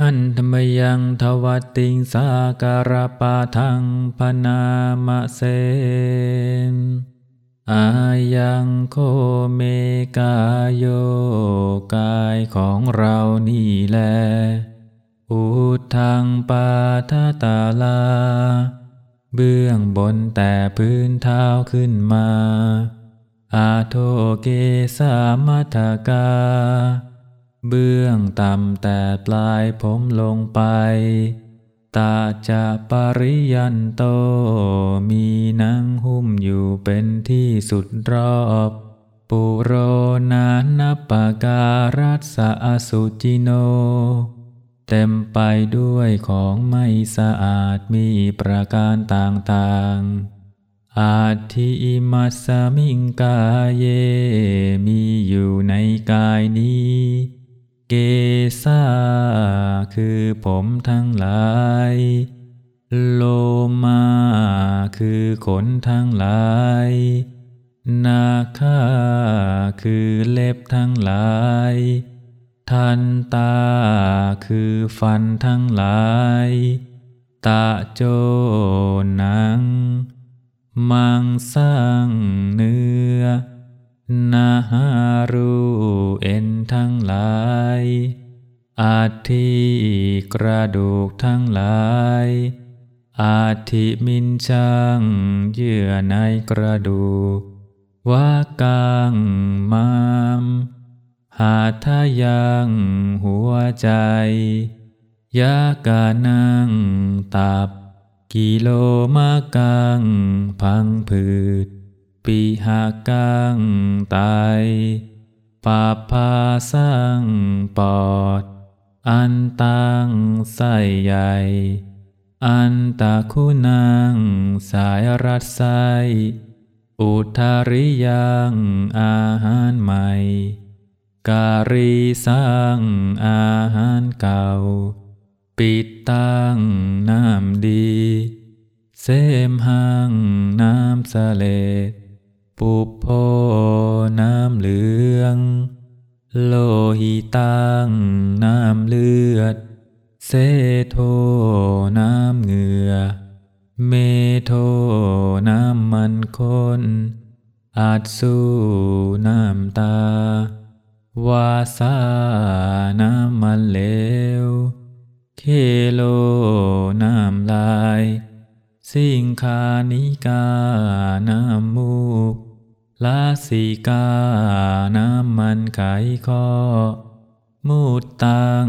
หันธรรมยังทวัตติงสาการปาทังพนามเสนอายังโคเมกายโยกายของเรานี่แล อุทังปาทตาลา เบื้องบนแต่พื้นเท้าขึ้นมา อาโทเกสามัทกา เบื้องต่ำแต่ปลายผมลงไป ตาจะปริยันโต มีนังหุ้มอยู่เป็นที่สุดรอบ ปุโรนานปาการัสอสุจิโน เต็มไปด้วยของไม่สะอาดมีประการต่างๆอาทิมัสมิงกายเยมีอยู่ในกายนี้ สาคือผมทั้งหลาย โลมาคือขนทั้งหลาย นาคาคือเล็บทั้งหลาย ทันตาคือฟันทั้งหลายตาโจหนัง มังสังเนื้อ นาหารูเอ็นทั้งหลาย อาทิกระดูกทั้งหลาย อาทิมินชังเยื่อในกระดูกวากางมาม หาทายังหัวใจ ยากานังตับ กิโลมากังพังผืดปีหากังไตปาพาสังปอด อันตังไสใหญ่ อันตะคุณังสายรัดไสอุทาริยังอาหารใหม่ การีสังอาหารเก่า ปิดตังน้ำดี เสมหังน้ำสะเลปุโพน้ำเหลือง โลหิตัง น้ำเลือด เซโทน้ำเหงื่อ เมโทน้ำมันข้น อาจสู้น้ำตา วาสาน้ำมันเหลว เคโลน้ำลาย สิงคานิกาน้ำมูกลาสิกาน้ำมันไขข้อ มูดตัง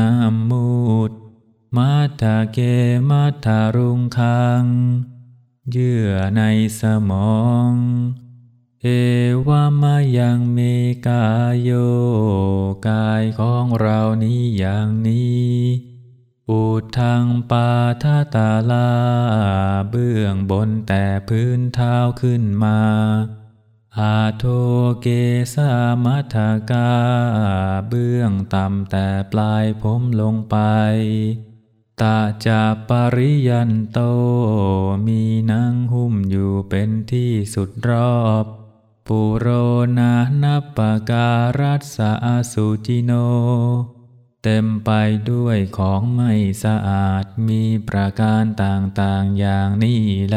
น้ำมูดมัทาเกมัทารุงคัง เยื่อในสมอง เอวามายังเมกายโย กายของเรานี้อย่างนี้อุทังปาทาตาลา เบื้องบนแต่พื้นเท้าขึ้นมา อาโทเกสามัทกา เบื้องต่ำแต่ปลายผมลงไป ตาจะปริยันโต มีนังหุ้มอยู่เป็นที่สุดรอบ ปุโรนานัปปการัสสะอสุจิโน เต็มไปด้วยของไม่สะอาดมีประการต่างๆอย่างนี้แล